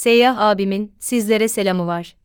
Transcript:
Seyyah abimin sizlere selamı var.